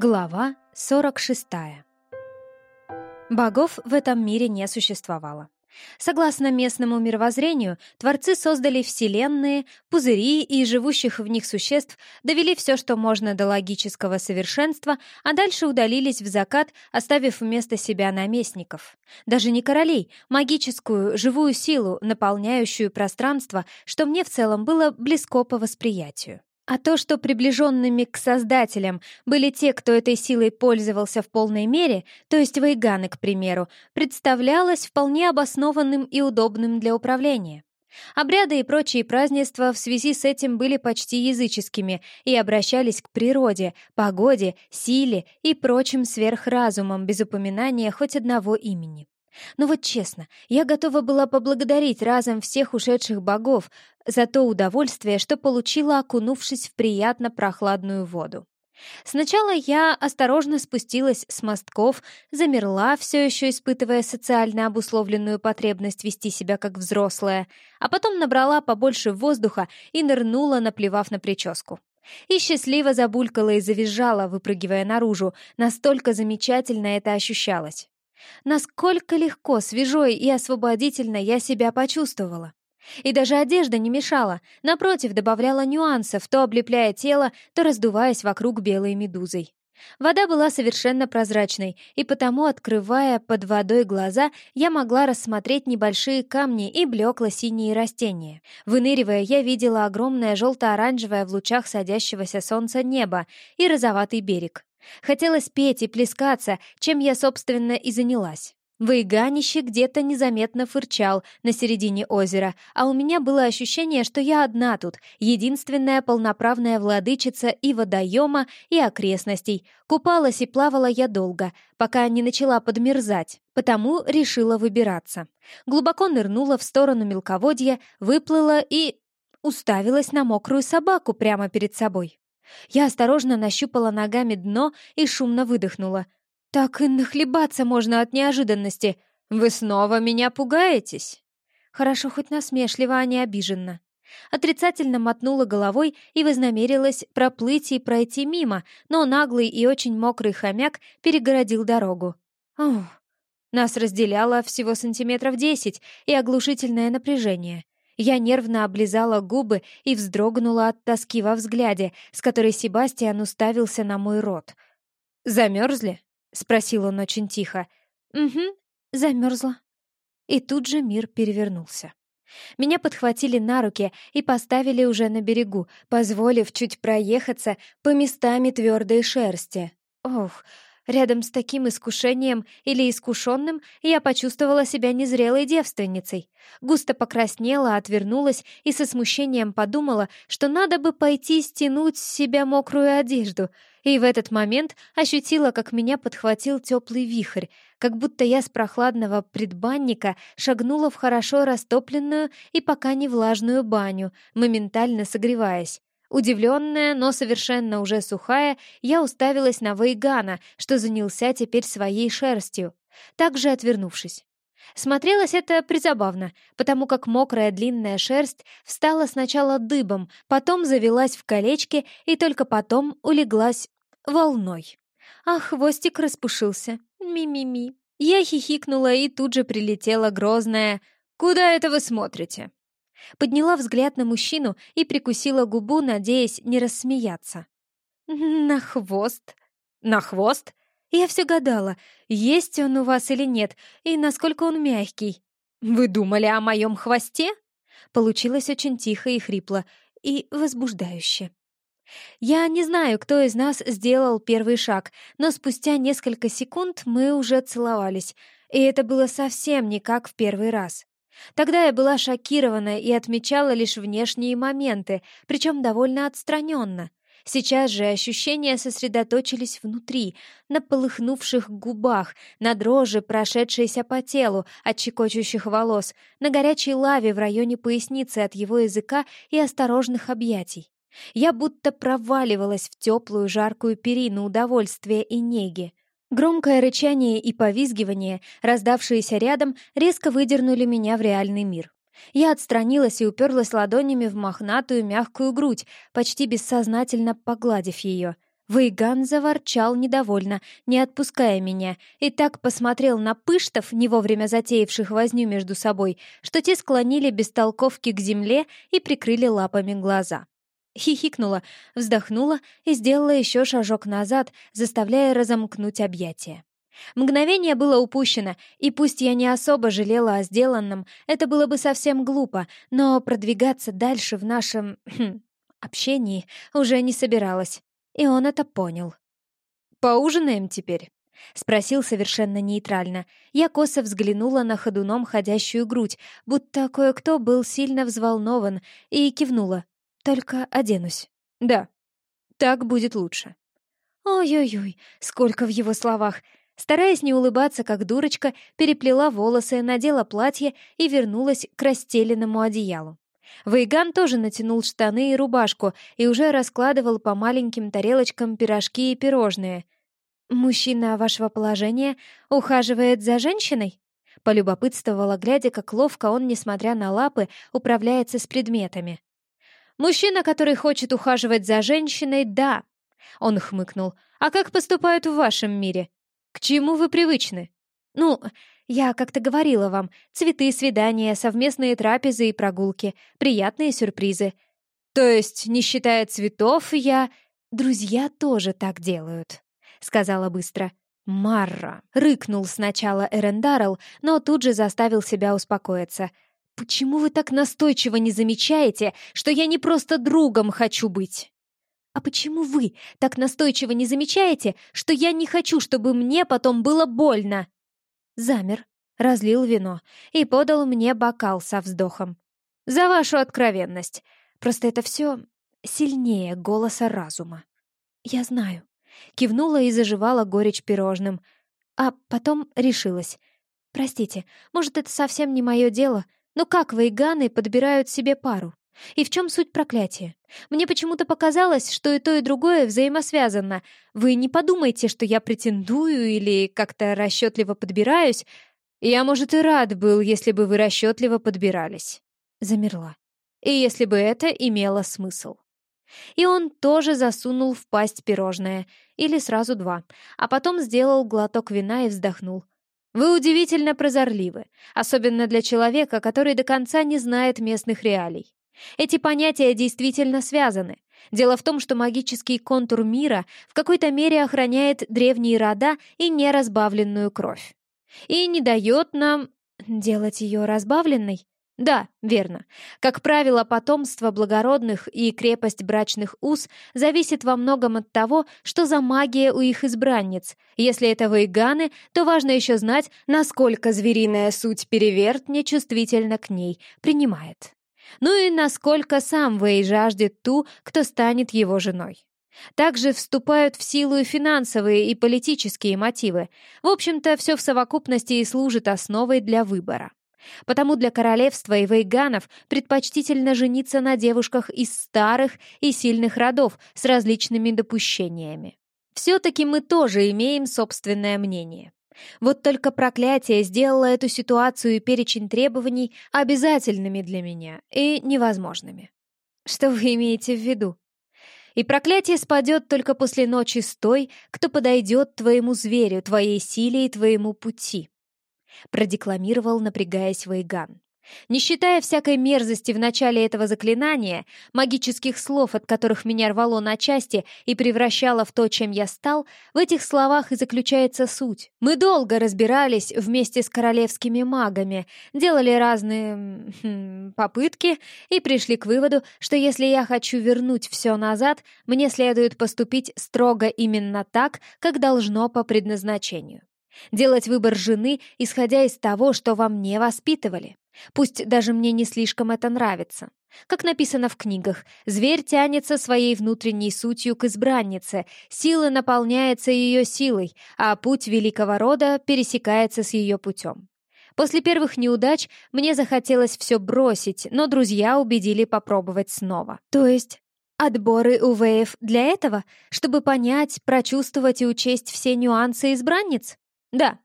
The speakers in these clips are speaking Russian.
Глава 46. Богов в этом мире не существовало. Согласно местному мировоззрению, творцы создали вселенные, пузыри и живущих в них существ, довели все, что можно до логического совершенства, а дальше удалились в закат, оставив вместо себя наместников. Даже не королей, магическую, живую силу, наполняющую пространство, что мне в целом было близко по восприятию. А то, что приближенными к создателям были те, кто этой силой пользовался в полной мере, то есть вейганы, к примеру, представлялось вполне обоснованным и удобным для управления. Обряды и прочие празднества в связи с этим были почти языческими и обращались к природе, погоде, силе и прочим сверхразумам без упоминания хоть одного имени. Но вот честно, я готова была поблагодарить разом всех ушедших богов за то удовольствие, что получила, окунувшись в приятно прохладную воду. Сначала я осторожно спустилась с мостков, замерла, все еще испытывая социально обусловленную потребность вести себя как взрослая, а потом набрала побольше воздуха и нырнула, наплевав на прическу. И счастливо забулькала и завизжала, выпрыгивая наружу, настолько замечательно это ощущалось. Насколько легко, свежо и освободительно я себя почувствовала. И даже одежда не мешала, напротив, добавляла нюансов, то облепляя тело, то раздуваясь вокруг белой медузой. Вода была совершенно прозрачной, и потому, открывая под водой глаза, я могла рассмотреть небольшие камни и блекло-синие растения. Выныривая, я видела огромное желто-оранжевое в лучах садящегося солнца небо и розоватый берег. Хотелось петь и плескаться, чем я, собственно, и занялась. Выиганище где-то незаметно фырчал на середине озера, а у меня было ощущение, что я одна тут, единственная полноправная владычица и водоема, и окрестностей. Купалась и плавала я долго, пока не начала подмерзать, потому решила выбираться. Глубоко нырнула в сторону мелководья, выплыла и... уставилась на мокрую собаку прямо перед собой. Я осторожно нащупала ногами дно и шумно выдохнула. «Так и нахлебаться можно от неожиданности. Вы снова меня пугаетесь?» Хорошо хоть насмешливо, а не обиженно. Отрицательно мотнула головой и вознамерилась проплыть и пройти мимо, но наглый и очень мокрый хомяк перегородил дорогу. Ух, нас разделяло всего сантиметров десять и оглушительное напряжение. Я нервно облизала губы и вздрогнула от тоски во взгляде, с которой Себастьян уставился на мой рот. «Замерзли?» — спросил он очень тихо. «Угу, замерзла». И тут же мир перевернулся. Меня подхватили на руки и поставили уже на берегу, позволив чуть проехаться по местами твердой шерсти. Ох, рядом с таким искушением или искушенным я почувствовала себя незрелой девственницей. Густо покраснела, отвернулась и со смущением подумала, что надо бы пойти стянуть с себя мокрую одежду. И в этот момент ощутила, как меня подхватил теплый вихрь, как будто я с прохладного предбанника шагнула в хорошо растопленную и пока не влажную баню, моментально согреваясь. Удивленная, но совершенно уже сухая, я уставилась на Вейгана, что занялся теперь своей шерстью, также отвернувшись. Смотрелось это призабавно, потому как мокрая длинная шерсть встала сначала дыбом, потом завелась в колечки и только потом улеглась волной. А хвостик распушился. Ми-ми-ми. Я хихикнула и тут же прилетела грозная «Куда это вы смотрите?» Подняла взгляд на мужчину и прикусила губу, надеясь не рассмеяться. «На хвост?» «На хвост?» Я все гадала, есть он у вас или нет, и насколько он мягкий. Вы думали о моем хвосте? Получилось очень тихо и хрипло, и возбуждающе. Я не знаю, кто из нас сделал первый шаг, но спустя несколько секунд мы уже целовались, и это было совсем не как в первый раз. Тогда я была шокирована и отмечала лишь внешние моменты, причем довольно отстраненно. Сейчас же ощущения сосредоточились внутри, на полыхнувших губах, на дрожи, прошедшейся по телу от чекочущих волос, на горячей лаве в районе поясницы от его языка и осторожных объятий. Я будто проваливалась в теплую жаркую перину удовольствия и неги. Громкое рычание и повизгивание, раздавшиеся рядом, резко выдернули меня в реальный мир. Я отстранилась и уперлась ладонями в мохнатую мягкую грудь, почти бессознательно погладив ее. Вейган заворчал недовольно, не отпуская меня, и так посмотрел на пыштов, не вовремя затеявших возню между собой, что те склонили бестолковки к земле и прикрыли лапами глаза. Хихикнула, вздохнула и сделала еще шажок назад, заставляя разомкнуть объятия. Мгновение было упущено, и пусть я не особо жалела о сделанном, это было бы совсем глупо, но продвигаться дальше в нашем общении уже не собиралась. И он это понял. «Поужинаем теперь?» — спросил совершенно нейтрально. Я косо взглянула на ходуном ходящую грудь, будто кое-кто был сильно взволнован, и кивнула. «Только оденусь». «Да, так будет лучше». Ой-ой-ой, сколько в его словах. Стараясь не улыбаться, как дурочка, переплела волосы, надела платье и вернулась к расстеленному одеялу. Вейган тоже натянул штаны и рубашку и уже раскладывал по маленьким тарелочкам пирожки и пирожные. «Мужчина вашего положения ухаживает за женщиной?» Полюбопытствовала, глядя, как ловко он, несмотря на лапы, управляется с предметами. «Мужчина, который хочет ухаживать за женщиной, да!» Он хмыкнул. «А как поступают в вашем мире? К чему вы привычны?» «Ну, я как-то говорила вам, цветы, свидания, совместные трапезы и прогулки, приятные сюрпризы. То есть, не считая цветов, я... Друзья тоже так делают», — сказала быстро. «Марра!» — рыкнул сначала Эрендарл, но тут же заставил себя успокоиться. «Почему вы так настойчиво не замечаете, что я не просто другом хочу быть?» «А почему вы так настойчиво не замечаете, что я не хочу, чтобы мне потом было больно?» замер, разлил вино и подал мне бокал со вздохом. «За вашу откровенность! Просто это все сильнее голоса разума». «Я знаю». Кивнула и заживала горечь пирожным. А потом решилась. «Простите, может, это совсем не мое дело, но как вейганы подбирают себе пару? И в чем суть проклятия? Мне почему-то показалось, что и то, и другое взаимосвязано. Вы не подумайте, что я претендую или как-то расчетливо подбираюсь. Я, может, и рад был, если бы вы расчетливо подбирались. Замерла. И если бы это имело смысл. И он тоже засунул в пасть пирожное, или сразу два, а потом сделал глоток вина и вздохнул. Вы удивительно прозорливы, особенно для человека, который до конца не знает местных реалий. Эти понятия действительно связаны. Дело в том, что магический контур мира в какой-то мере охраняет древние рода и неразбавленную кровь. И не дает нам делать ее разбавленной. Да, верно. Как правило, потомство благородных и крепость брачных уз зависит во многом от того, что за магия у их избранниц. Если это вейганы, то важно еще знать, насколько звериная суть перевертня чувствительно к ней принимает. Ну и насколько сам Вэй жаждет ту, кто станет его женой. Также вступают в силу и финансовые, и политические мотивы. В общем-то, все в совокупности и служит основой для выбора. Потому для королевства и вейганов предпочтительно жениться на девушках из старых и сильных родов с различными допущениями. Все-таки мы тоже имеем собственное мнение. Вот только проклятие сделало эту ситуацию и перечень требований обязательными для меня и невозможными. Что вы имеете в виду? И проклятие спадет только после ночи с той, кто подойдет твоему зверю, твоей силе и твоему пути. Продекламировал, напрягаясь Вейган. Не считая всякой мерзости в начале этого заклинания, магических слов, от которых меня рвало на части и превращало в то, чем я стал, в этих словах и заключается суть. Мы долго разбирались вместе с королевскими магами, делали разные хм, попытки и пришли к выводу, что если я хочу вернуть все назад, мне следует поступить строго именно так, как должно по предназначению. Делать выбор жены, исходя из того, что во мне воспитывали. Пусть даже мне не слишком это нравится. Как написано в книгах, зверь тянется своей внутренней сутью к избраннице, сила наполняется ее силой, а путь великого рода пересекается с ее путем. После первых неудач мне захотелось все бросить, но друзья убедили попробовать снова. То есть отборы у Веев для этого, чтобы понять, прочувствовать и учесть все нюансы избранниц? Да,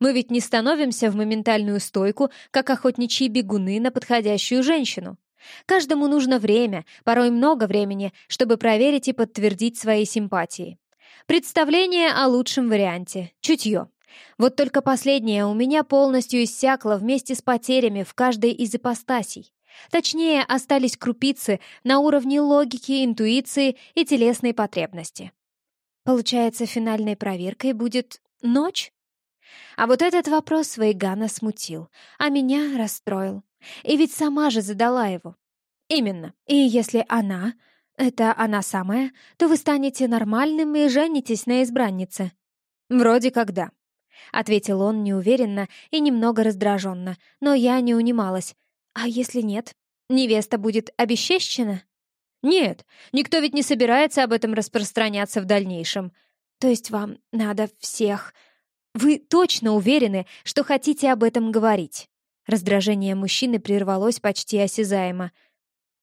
мы ведь не становимся в моментальную стойку, как охотничьи бегуны на подходящую женщину. Каждому нужно время, порой много времени, чтобы проверить и подтвердить свои симпатии. Представление о лучшем варианте. Чутье. Вот только последнее у меня полностью иссякло вместе с потерями в каждой из ипостасей. Точнее, остались крупицы на уровне логики, интуиции и телесной потребности. Получается, финальной проверкой будет ночь? А вот этот вопрос Вейгана смутил, а меня расстроил. И ведь сама же задала его. Именно. И если она, это она самая, то вы станете нормальным и женитесь на избраннице. Вроде как да. Ответил он неуверенно и немного раздраженно, но я не унималась. А если нет? Невеста будет обесчещена? Нет, никто ведь не собирается об этом распространяться в дальнейшем. То есть вам надо всех... Вы точно уверены, что хотите об этом говорить? Раздражение мужчины прервалось почти осязаемо.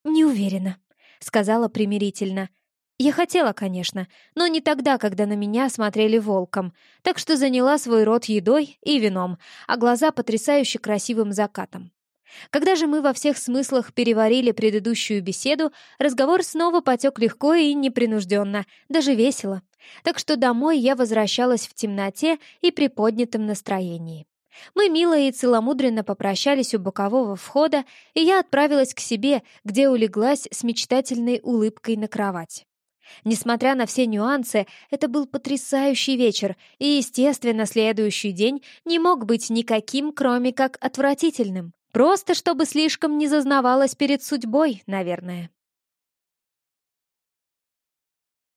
«Не уверена», — сказала примирительно. «Я хотела, конечно, но не тогда, когда на меня смотрели волком, так что заняла свой рот едой и вином, а глаза потрясающе красивым закатом. Когда же мы во всех смыслах переварили предыдущую беседу, разговор снова потек легко и непринужденно, даже весело. Так что домой я возвращалась в темноте и при поднятом настроении. Мы мило и целомудренно попрощались у бокового входа, и я отправилась к себе, где улеглась с мечтательной улыбкой на кровать. Несмотря на все нюансы, это был потрясающий вечер, и, естественно, следующий день не мог быть никаким, кроме как отвратительным. Просто чтобы слишком не зазнавалась перед судьбой, наверное.